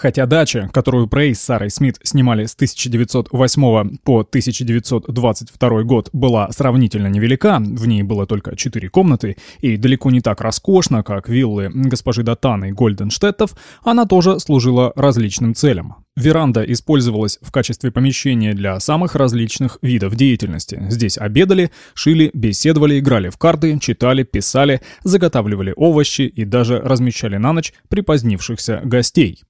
Хотя дача, которую Прей с Сарой Смит снимали с 1908 по 1922 год, была сравнительно невелика, в ней было только 4 комнаты, и далеко не так роскошно, как виллы госпожи Датаны Гольденштеттов, она тоже служила различным целям. Веранда использовалась в качестве помещения для самых различных видов деятельности. Здесь обедали, шили, беседовали, играли в карты, читали, писали, заготавливали овощи и даже размещали на ночь припозднившихся гостей.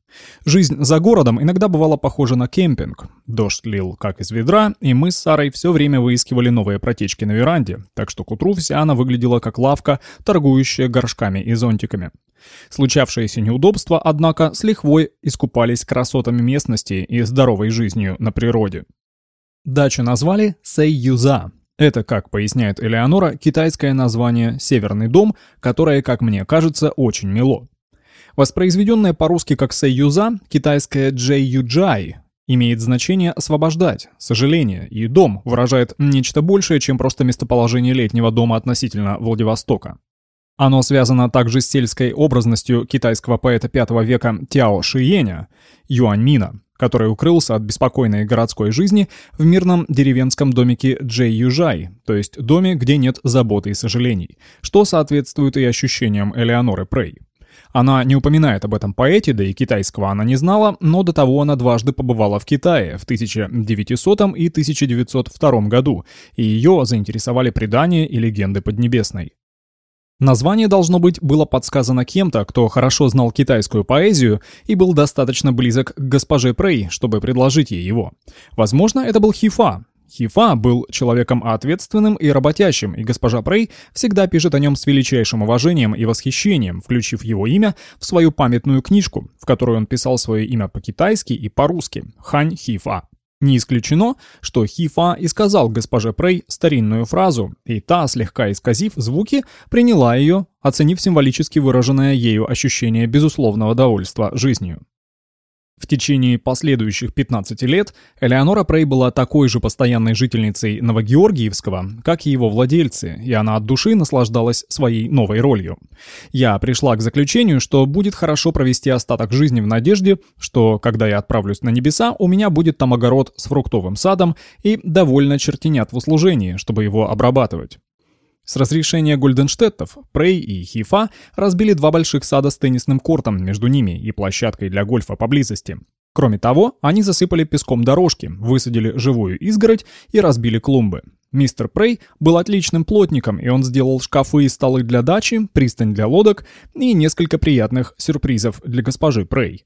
Жизнь за городом иногда бывала похожа на кемпинг. Дождь лил как из ведра, и мы с Сарой все время выискивали новые протечки на веранде, так что к утру вся она выглядела как лавка, торгующая горшками и зонтиками. Случавшиеся неудобства, однако, с лихвой искупались красотами местности и здоровой жизнью на природе. Дачу назвали Сэйюза. Это, как поясняет Элеонора, китайское название «Северный дом», которое, как мне кажется, очень мило. Воспроизведенное по-русски как «сэйюза», китайское «джэй-юджай» имеет значение «освобождать», «сожаление», и «дом» выражает нечто большее, чем просто местоположение летнего дома относительно Владивостока. Оно связано также с сельской образностью китайского поэта V века Тяо Шиеня, Юаньмина, который укрылся от беспокойной городской жизни в мирном деревенском домике Джей Южай, то есть доме, где нет заботы и сожалений, что соответствует и ощущениям Элеоноры Прей. Она не упоминает об этом поэте, да и китайского она не знала, но до того она дважды побывала в Китае в 1900 и 1902 году, и ее заинтересовали предания и легенды Поднебесной. Название, должно быть, было подсказано кем-то, кто хорошо знал китайскую поэзию и был достаточно близок к госпоже Прей, чтобы предложить ей его. Возможно, это был Хифа, Хифа был человеком ответственным и работящим, и госпожа Прей всегда пишет о нем с величайшим уважением и восхищением, включив его имя в свою памятную книжку, в которой он писал свое имя по-китайски и по-русски – Хань Хифа. Не исключено, что Хифа и сказал госпоже Прей старинную фразу, и та, слегка исказив звуки, приняла ее, оценив символически выраженное ею ощущение безусловного довольства жизнью. В течение последующих 15 лет Элеонора Прей была такой же постоянной жительницей Новогеоргиевского, как и его владельцы, и она от души наслаждалась своей новой ролью. Я пришла к заключению, что будет хорошо провести остаток жизни в надежде, что, когда я отправлюсь на небеса, у меня будет там огород с фруктовым садом и довольно чертенят в услужении, чтобы его обрабатывать. С разрешения Гульденштеттов Прей и Хифа разбили два больших сада с теннисным кортом между ними и площадкой для гольфа поблизости. Кроме того, они засыпали песком дорожки, высадили живую изгородь и разбили клумбы. Мистер Прей был отличным плотником, и он сделал шкафы и столы для дачи, пристань для лодок и несколько приятных сюрпризов для госпожи Прей.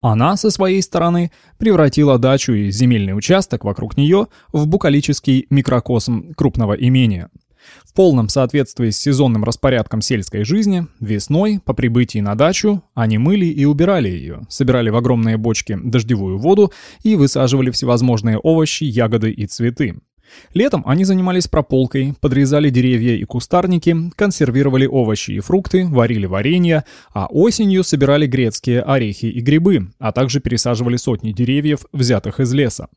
Она, со своей стороны, превратила дачу и земельный участок вокруг нее в букалический микрокосм крупного имения – в полном соответствии с сезонным распорядком сельской жизни, весной, по прибытии на дачу, они мыли и убирали ее, собирали в огромные бочки дождевую воду и высаживали всевозможные овощи, ягоды и цветы. Летом они занимались прополкой, подрезали деревья и кустарники, консервировали овощи и фрукты, варили варенье, а осенью собирали грецкие орехи и грибы, а также пересаживали сотни деревьев, взятых из леса.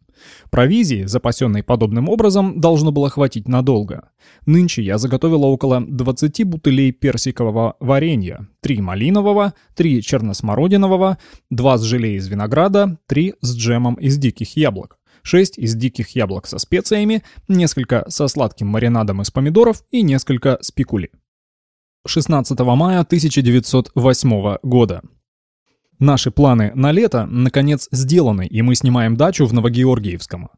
Провизии, запасенной подобным образом, должно было хватить надолго. Нынче я заготовила около 20 бутылей персикового варенья, 3 малинового, 3 черносмородинового, 2 с желе из винограда, 3 с джемом из диких яблок. 6 из диких яблок со специями, несколько со сладким маринадом из помидоров и несколько с пикули. 16 мая 1908 года. Наши планы на лето, наконец, сделаны, и мы снимаем дачу в Новогеоргиевском.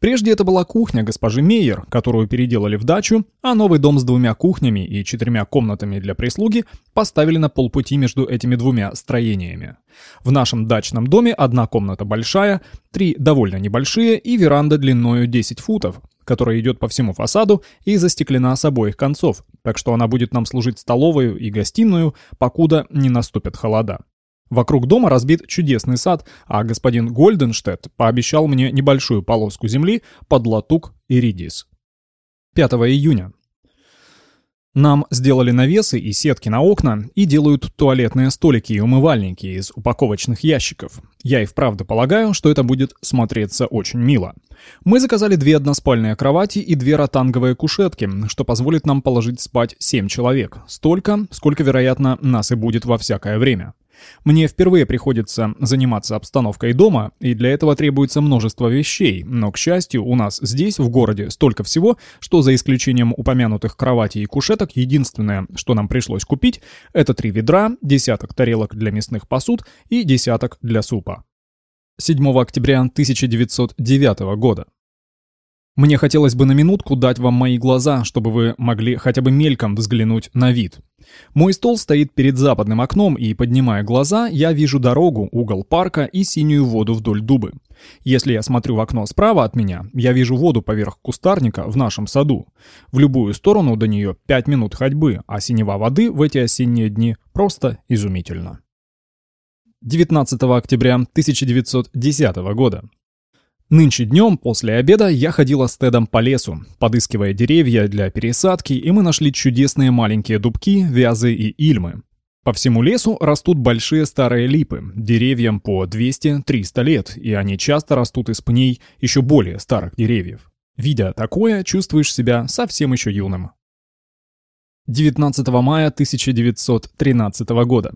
Прежде это была кухня госпожи Мейер, которую переделали в дачу, а новый дом с двумя кухнями и четырьмя комнатами для прислуги поставили на полпути между этими двумя строениями. В нашем дачном доме одна комната большая, три довольно небольшие и веранда длиною 10 футов, которая идет по всему фасаду и застеклена с обоих концов, так что она будет нам служить столовой и гостиную, покуда не наступят холода. Вокруг дома разбит чудесный сад, а господин Гольденштедт пообещал мне небольшую полоску земли под латук и редис. 5 июня. Нам сделали навесы и сетки на окна и делают туалетные столики и умывальники из упаковочных ящиков. Я и вправду полагаю, что это будет смотреться очень мило. Мы заказали две односпальные кровати и две ротанговые кушетки, что позволит нам положить спать семь человек. Столько, сколько, вероятно, нас и будет во всякое время. Мне впервые приходится заниматься обстановкой дома, и для этого требуется множество вещей, но, к счастью, у нас здесь, в городе, столько всего, что за исключением упомянутых кроватей и кушеток, единственное, что нам пришлось купить, это три ведра, десяток тарелок для мясных посуд и десяток для супа. 7 октября 1909 года. Мне хотелось бы на минутку дать вам мои глаза, чтобы вы могли хотя бы мельком взглянуть на вид. Мой стол стоит перед западным окном, и, поднимая глаза, я вижу дорогу, угол парка и синюю воду вдоль дубы. Если я смотрю в окно справа от меня, я вижу воду поверх кустарника в нашем саду. В любую сторону до нее 5 минут ходьбы, а синева воды в эти осенние дни просто изумительно. 19 октября 1910 года. Нынче днем, после обеда, я ходила с Тедом по лесу, подыскивая деревья для пересадки, и мы нашли чудесные маленькие дубки, вязы и ильмы. По всему лесу растут большие старые липы, деревьям по 200-300 лет, и они часто растут из пней еще более старых деревьев. Видя такое, чувствуешь себя совсем еще юным. 19 мая 1913 года.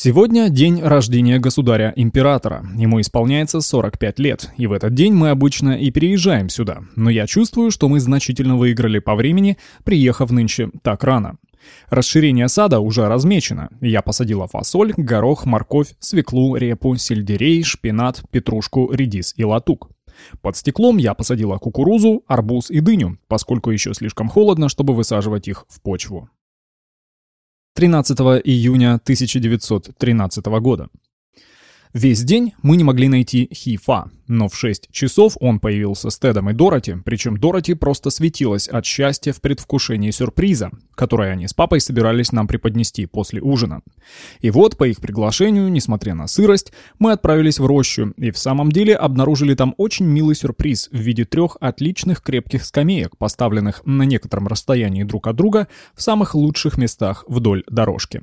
Сегодня день рождения государя-императора. Ему исполняется 45 лет, и в этот день мы обычно и переезжаем сюда. Но я чувствую, что мы значительно выиграли по времени, приехав нынче так рано. Расширение сада уже размечено. Я посадила фасоль, горох, морковь, свеклу, репу, сельдерей, шпинат, петрушку, редис и латук. Под стеклом я посадила кукурузу, арбуз и дыню, поскольку еще слишком холодно, чтобы высаживать их в почву. 13 июня 1913 года. Весь день мы не могли найти Хифа, но в 6 часов он появился с Тедом и Дороти, причем Дороти просто светилась от счастья в предвкушении сюрприза, который они с папой собирались нам преподнести после ужина. И вот, по их приглашению, несмотря на сырость, мы отправились в рощу и в самом деле обнаружили там очень милый сюрприз в виде трех отличных крепких скамеек, поставленных на некотором расстоянии друг от друга в самых лучших местах вдоль дорожки.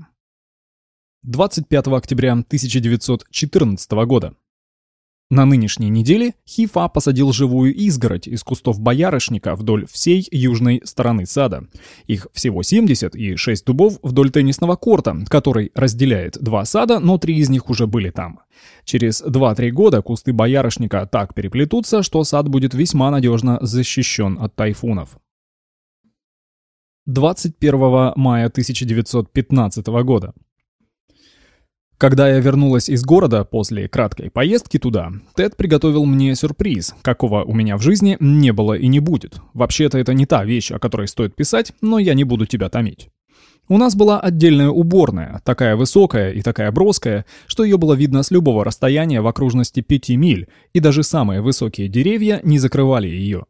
25 октября 1914 года. На нынешней неделе Хифа посадил живую изгородь из кустов боярышника вдоль всей южной стороны сада. Их всего 70 и 6 дубов вдоль теннисного корта, который разделяет два сада, но три из них уже были там. Через 2-3 года кусты боярышника так переплетутся, что сад будет весьма надежно защищен от тайфунов. 21 мая 1915 года. Когда я вернулась из города после краткой поездки туда, Тед приготовил мне сюрприз, какого у меня в жизни не было и не будет. Вообще-то это не та вещь, о которой стоит писать, но я не буду тебя томить. У нас была отдельная уборная, такая высокая и такая броская, что ее было видно с любого расстояния в окружности пяти миль, и даже самые высокие деревья не закрывали ее.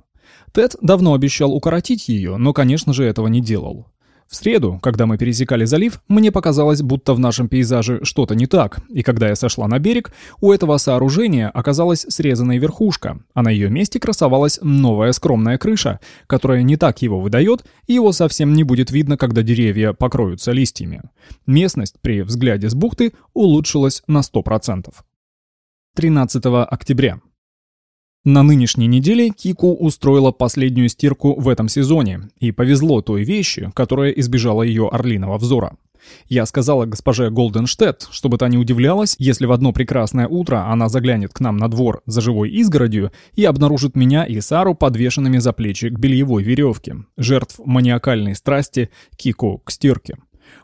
Тед давно обещал укоротить ее, но, конечно же, этого не делал. В среду, когда мы пересекали залив, мне показалось, будто в нашем пейзаже что-то не так, и когда я сошла на берег, у этого сооружения оказалась срезанная верхушка, а на ее месте красовалась новая скромная крыша, которая не так его выдает, и его совсем не будет видно, когда деревья покроются листьями. Местность при взгляде с бухты улучшилась на 100%. 13 октября. На нынешней неделе Кику устроила последнюю стирку в этом сезоне, и повезло той вещи, которая избежала ее орлиного взора. Я сказала госпоже Голденштедт, чтобы та не удивлялась, если в одно прекрасное утро она заглянет к нам на двор за живой изгородью и обнаружит меня и Сару подвешенными за плечи к бельевой веревке, жертв маниакальной страсти Кику к стирке.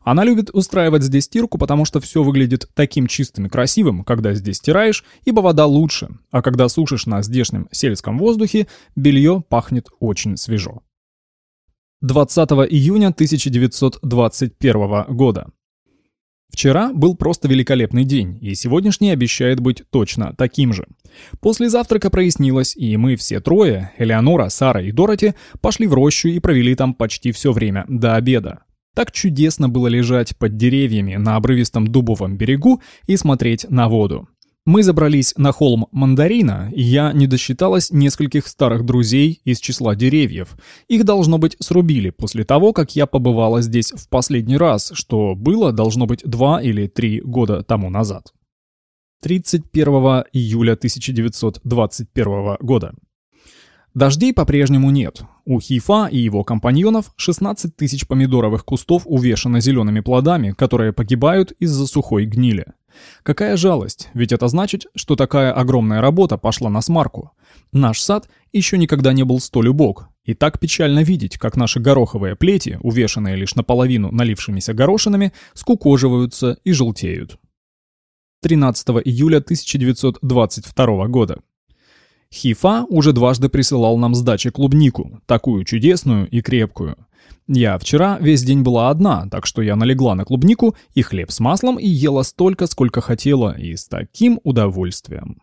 Она любит устраивать здесь стирку, потому что все выглядит таким чистым и красивым, когда здесь стираешь, ибо вода лучше, а когда сушишь на здешнем сельском воздухе, белье пахнет очень свежо. 20 июня 1921 года. Вчера был просто великолепный день, и сегодняшний обещает быть точно таким же. После завтрака прояснилось, и мы все трое, Элеонора, Сара и Дороти, пошли в рощу и провели там почти все время до обеда. Так чудесно было лежать под деревьями на обрывистом дубовом берегу и смотреть на воду. Мы забрались на холм Мандарина, и я не досчиталась нескольких старых друзей из числа деревьев. Их, должно быть, срубили после того, как я побывала здесь в последний раз, что было, должно быть, два или три года тому назад. 31 июля 1921 года. Дождей по-прежнему нет. У Хифа и его компаньонов 16 тысяч помидоровых кустов увешано зелеными плодами, которые погибают из-за сухой гнили. Какая жалость, ведь это значит, что такая огромная работа пошла на смарку. Наш сад еще никогда не был столь убог, и так печально видеть, как наши гороховые плети, увешанные лишь наполовину налившимися горошинами, скукоживаются и желтеют. 13 июля 1922 года. Хифа уже дважды присылал нам с дачи клубнику, такую чудесную и крепкую. Я вчера весь день была одна, так что я налегла на клубнику и хлеб с маслом и ела столько, сколько хотела, и с таким удовольствием.